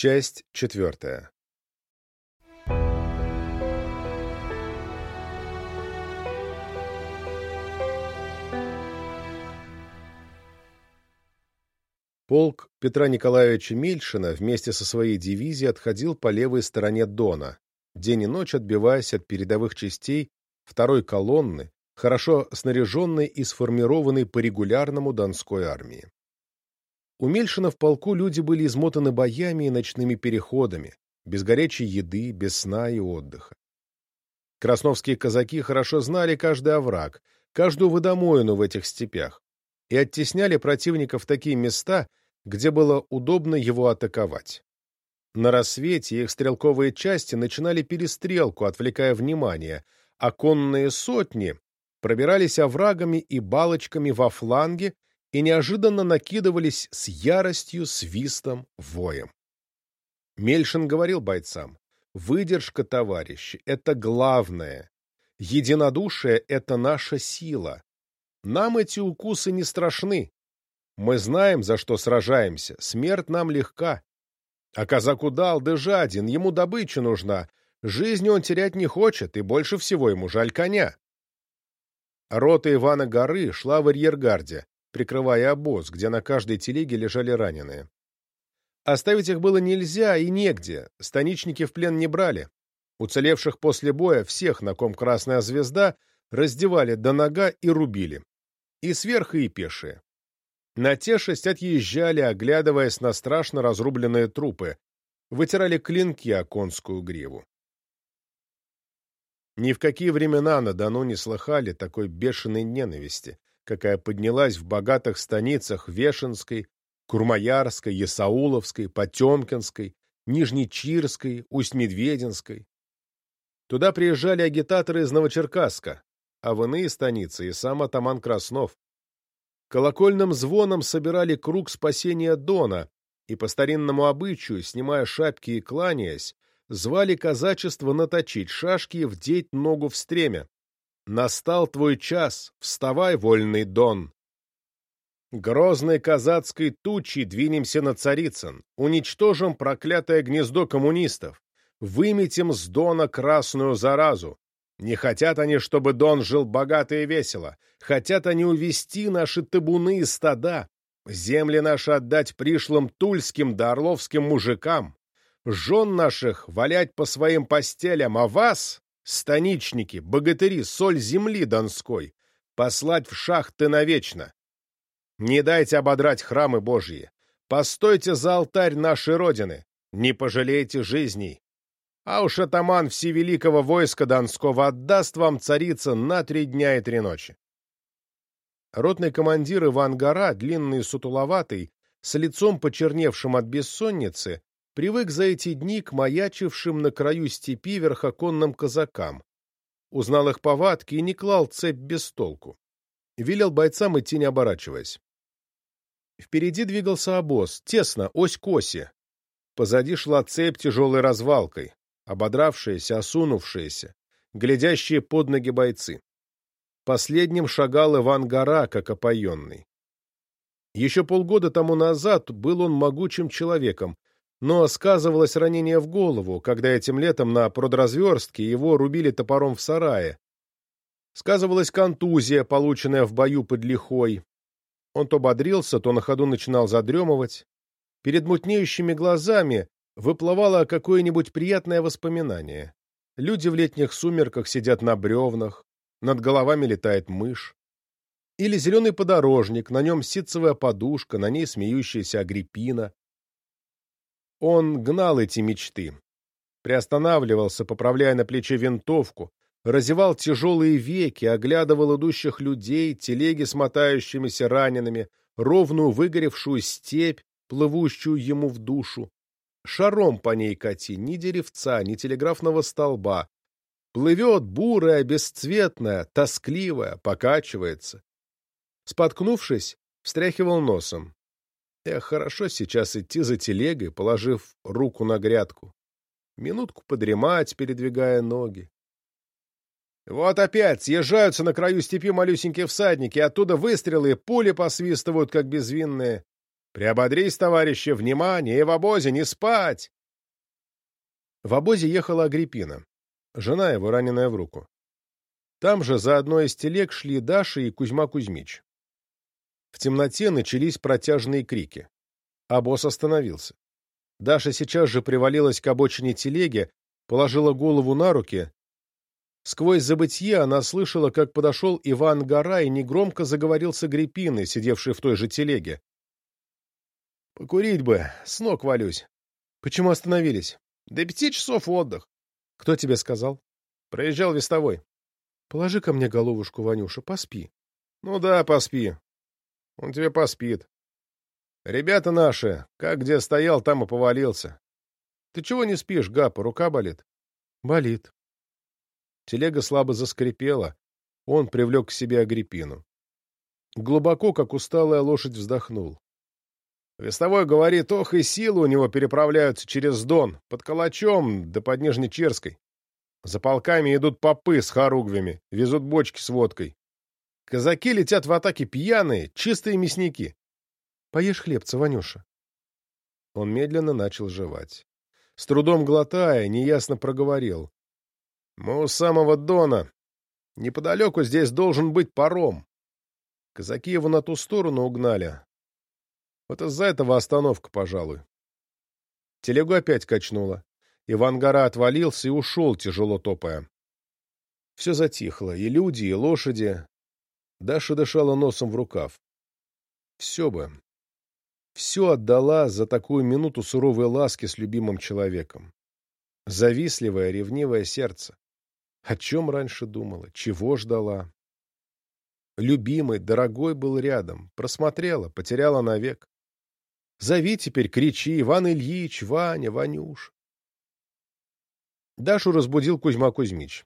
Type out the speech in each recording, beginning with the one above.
Часть четвертая. Полк Петра Николаевича Мельшина вместе со своей дивизией отходил по левой стороне Дона, день и ночь отбиваясь от передовых частей второй колонны, хорошо снаряженной и сформированной по регулярному Донской армии. У Мельшина в полку люди были измотаны боями и ночными переходами, без горячей еды, без сна и отдыха. Красновские казаки хорошо знали каждый овраг, каждую водомоину в этих степях и оттесняли противника в такие места, где было удобно его атаковать. На рассвете их стрелковые части начинали перестрелку, отвлекая внимание, а конные сотни пробирались оврагами и балочками во фланге и неожиданно накидывались с яростью, свистом, воем. Мельшин говорил бойцам, «Выдержка, товарищи, это главное. Единодушие — это наша сила. Нам эти укусы не страшны. Мы знаем, за что сражаемся, смерть нам легка. А казаку дал, да жаден, ему добыча нужна. Жизнь он терять не хочет, и больше всего ему жаль коня. Рота Ивана Горы шла в арьергарде, прикрывая обоз, где на каждой телеге лежали раненые. Оставить их было нельзя и негде, станичники в плен не брали. Уцелевших после боя всех, на ком красная звезда, раздевали до нога и рубили. И сверху, и пешие. На те шесть отъезжали, оглядываясь на страшно разрубленные трупы, вытирали клинки о конскую гриву. Ни в какие времена на Дону не слыхали такой бешеной ненависти, какая поднялась в богатых станицах Вешенской, Курмаярской, Ясауловской, Потемкинской, Нижнечирской, Усть-Медвединской. Туда приезжали агитаторы из Новочеркасска, а в иные станицы и сам атаман Краснов, Колокольным звоном собирали круг спасения Дона, и по старинному обычаю, снимая шапки и кланяясь, звали казачество наточить шашки и вдеть ногу в стремя. «Настал твой час, вставай, вольный Дон!» Грозной казацкой тучей двинемся на Царицын, уничтожим проклятое гнездо коммунистов, выметим с Дона красную заразу, не хотят они, чтобы Дон жил богато и весело. Хотят они увести наши табуны и стада, земли наши отдать пришлым тульским да орловским мужикам, жен наших валять по своим постелям, а вас, станичники, богатыри, соль земли донской, послать в шахты навечно. Не дайте ободрать храмы Божьи. Постойте за алтарь нашей Родины. Не пожалейте жизней. А уж атаман всевеликого войска Донского отдаст вам царица на три дня и три ночи. Ротный командир Иван Гора, длинный и сутуловатый, с лицом почерневшим от бессонницы, привык за эти дни к маячившим на краю степи верхоконным казакам. Узнал их повадки и не клал цепь без толку. Велел бойцам идти не оборачиваясь. Впереди двигался обоз, тесно, ось к оси. Позади шла цепь тяжелой развалкой ободравшиеся, осунувшиеся, глядящие под ноги бойцы. Последним шагал Иван Гора, как опоенный. Еще полгода тому назад был он могучим человеком, но сказывалось ранение в голову, когда этим летом на продразверстке его рубили топором в сарае. Сказывалась контузия, полученная в бою под лихой. Он то бодрился, то на ходу начинал задремывать. Перед мутнеющими глазами выплывало какое-нибудь приятное воспоминание. Люди в летних сумерках сидят на бревнах, над головами летает мышь. Или зеленый подорожник, на нем ситцевая подушка, на ней смеющаяся Агриппина. Он гнал эти мечты, приостанавливался, поправляя на плече винтовку, разевал тяжелые веки, оглядывал идущих людей, телеги с мотающимися ранеными, ровную выгоревшую степь, плывущую ему в душу. Шаром по ней кати, ни деревца, ни телеграфного столба. Плывет бурая, бесцветная, тоскливая, покачивается. Споткнувшись, встряхивал носом. Эх, хорошо сейчас идти за телегой, положив руку на грядку. Минутку подремать, передвигая ноги. Вот опять съезжаются на краю степи малюсенькие всадники, оттуда выстрелы и пули посвистывают, как безвинные. Приободрись, товарищи, внимание, в обозе не спать! В обозе ехала Агриппина, жена его, раненая в руку. Там же за одной из телег шли Даша и Кузьма Кузьмич. В темноте начались протяжные крики. А остановился. Даша сейчас же привалилась к обочине телеги, положила голову на руки. Сквозь забытье она слышала, как подошел Иван Гора и негромко заговорил с Агриппиной, сидевшей в той же телеге. «Покурить бы, с ног валюсь». «Почему остановились?» «До пяти часов отдых». «Кто тебе сказал?» «Проезжал вестовой». «Положи ко мне головушку, Ванюша, поспи». «Ну да, поспи. Он тебе поспит. Ребята наши, как где стоял, там и повалился. Ты чего не спишь, Гапа, рука болит? Болит. Телега слабо заскрипела. Он привлек к себе Агриппину. Глубоко, как усталая лошадь, вздохнул. Вестовой говорит, ох, и силы у него переправляются через Дон, под Калачом да под Нижнечерской. За полками идут попы с хоругвями, везут бочки с водкой. Казаки летят в атаке пьяные, чистые мясники. Поешь хлебца, Ванюша. Он медленно начал жевать. С трудом глотая, неясно проговорил. Мы у самого Дона. Неподалеку здесь должен быть паром. Казаки его на ту сторону угнали. Вот из-за этого остановка, пожалуй. Телегу опять качнуло. Иван Гора отвалился и ушел, тяжело топая. Все затихло, и люди, и лошади, Даша дышала носом в рукав. Все бы. Все отдала за такую минуту суровой ласки с любимым человеком. Завистливое, ревнивое сердце. О чем раньше думала? Чего ждала? Любимый, дорогой был рядом. Просмотрела, потеряла навек. Зови теперь, кричи, Иван Ильич, Ваня, Ванюш. Дашу разбудил Кузьма Кузьмич.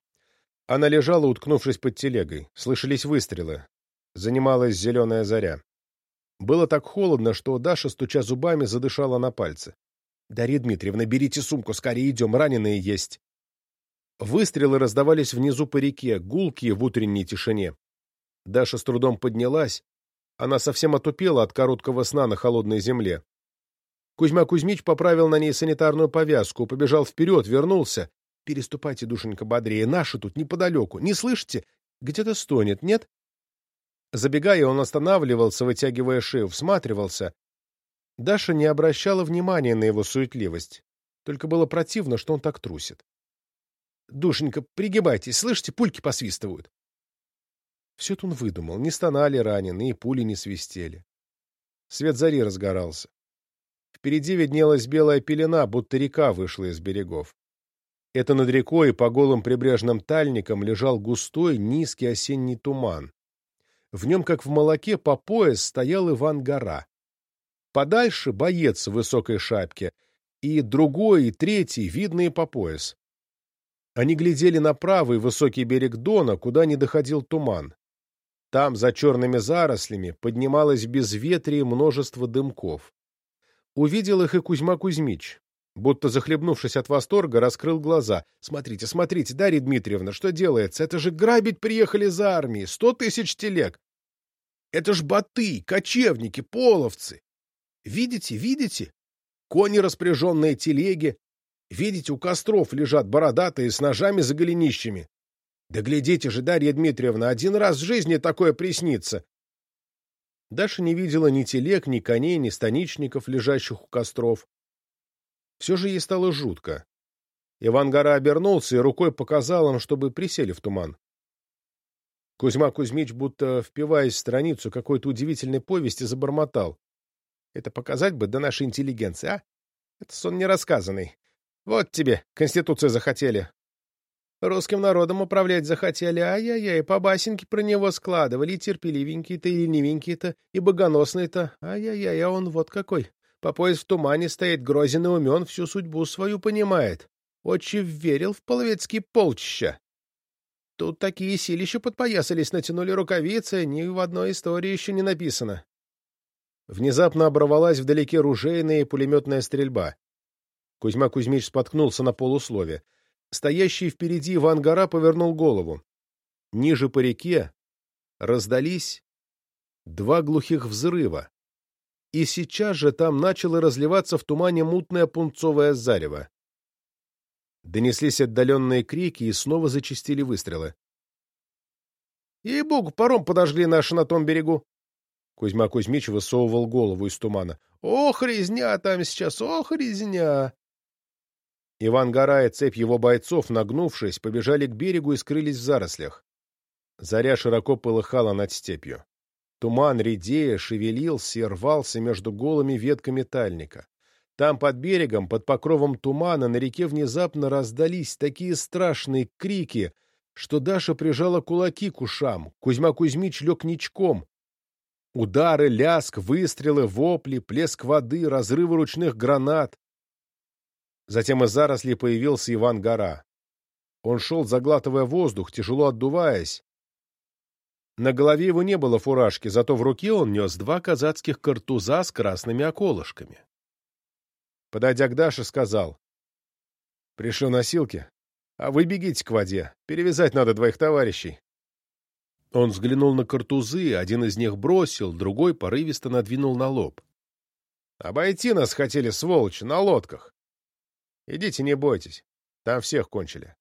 Она лежала, уткнувшись под телегой. Слышались выстрелы. Занималась зеленая заря. Было так холодно, что Даша, стуча зубами, задышала на пальцы. — Дарья Дмитриевна, берите сумку, скорее идем, раненые есть. Выстрелы раздавались внизу по реке, гулкие в утренней тишине. Даша с трудом поднялась. Она совсем отупела от короткого сна на холодной земле. Кузьма Кузьмич поправил на ней санитарную повязку, побежал вперед, вернулся. Переступайте, душенька, бодрее. Наши тут неподалеку. Не слышите? Где-то стонет, нет? Забегая, он останавливался, вытягивая шею, всматривался. Даша не обращала внимания на его суетливость. Только было противно, что он так трусит. «Душенька, пригибайтесь, слышите, пульки посвистывают». Все это он выдумал. Не стонали раненые, и пули не свистели. Свет зари разгорался. Впереди виднелась белая пелена, будто река вышла из берегов. Это над рекой по голым прибрежным тальникам лежал густой, низкий осенний туман. В нем, как в молоке, по пояс стоял Иван Гора. Подальше — боец в высокой шапке, и другой, и третий, видные по пояс. Они глядели на правый высокий берег Дона, куда не доходил туман. Там, за черными зарослями, поднималось безветрие множество дымков. Увидел их и Кузьма Кузьмич будто захлебнувшись от восторга, раскрыл глаза. «Смотрите, смотрите, Дарья Дмитриевна, что делается? Это же грабить приехали за армией! Сто тысяч телег! Это ж боты, кочевники, половцы! Видите, видите? Кони, распряженные телеги. Видите, у костров лежат бородатые с ножами за голенищами. Да глядите же, Дарья Дмитриевна, один раз в жизни такое приснится!» Даша не видела ни телег, ни коней, ни станичников, лежащих у костров. Все же ей стало жутко. Иван Гора обернулся и рукой показал им, чтобы присели в туман. Кузьма Кузьмич, будто впиваясь в страницу какой-то удивительной повести, забормотал. Это показать бы до нашей интеллигенции, а? Это сон нерассказанный. Вот тебе, Конституцию захотели. Русским народом управлять захотели, ай-яй-яй, по басенке про него складывали, терпеливенький-то, и ленивенький-то, и богоносный-то, ай-яй-яй, а он вот какой. По пояс в тумане стоит грозен и умен, всю судьбу свою понимает. Очень верил в половецкие полчища. Тут такие силища подпоясались, натянули рукавицы, ни в одной истории еще не написано. Внезапно оборвалась вдалеке ружейная и пулеметная стрельба. Кузьма Кузьмич споткнулся на полуслове. Стоящий впереди Иван Гора повернул голову. Ниже по реке раздались два глухих взрыва. И сейчас же там начало разливаться в тумане мутное пунцовое зарево. Донеслись отдаленные крики, и снова зачистили выстрелы. «Ей-богу, паром подожгли наши на том берегу!» Кузьма Кузьмич высовывал голову из тумана. «Ох, резня там сейчас, ох, резня!» Иван Гора и цепь его бойцов, нагнувшись, побежали к берегу и скрылись в зарослях. Заря широко полыхала над степью. Туман, редея, шевелился и рвался между голыми ветками тальника. Там, под берегом, под покровом тумана, на реке внезапно раздались такие страшные крики, что Даша прижала кулаки к ушам, Кузьма Кузьмич лег ничком. Удары, ляск, выстрелы, вопли, плеск воды, разрывы ручных гранат. Затем из зарослей появился Иван Гора. Он шел, заглатывая воздух, тяжело отдуваясь. На голове его не было фуражки, зато в руке он нес два казацких картуза с красными околышками. Подойдя к Даше, сказал. — Пришлю носилки, а вы бегите к воде, перевязать надо двоих товарищей. Он взглянул на картузы, один из них бросил, другой порывисто надвинул на лоб. — Обойти нас хотели, сволочи, на лодках. Идите, не бойтесь, там всех кончили.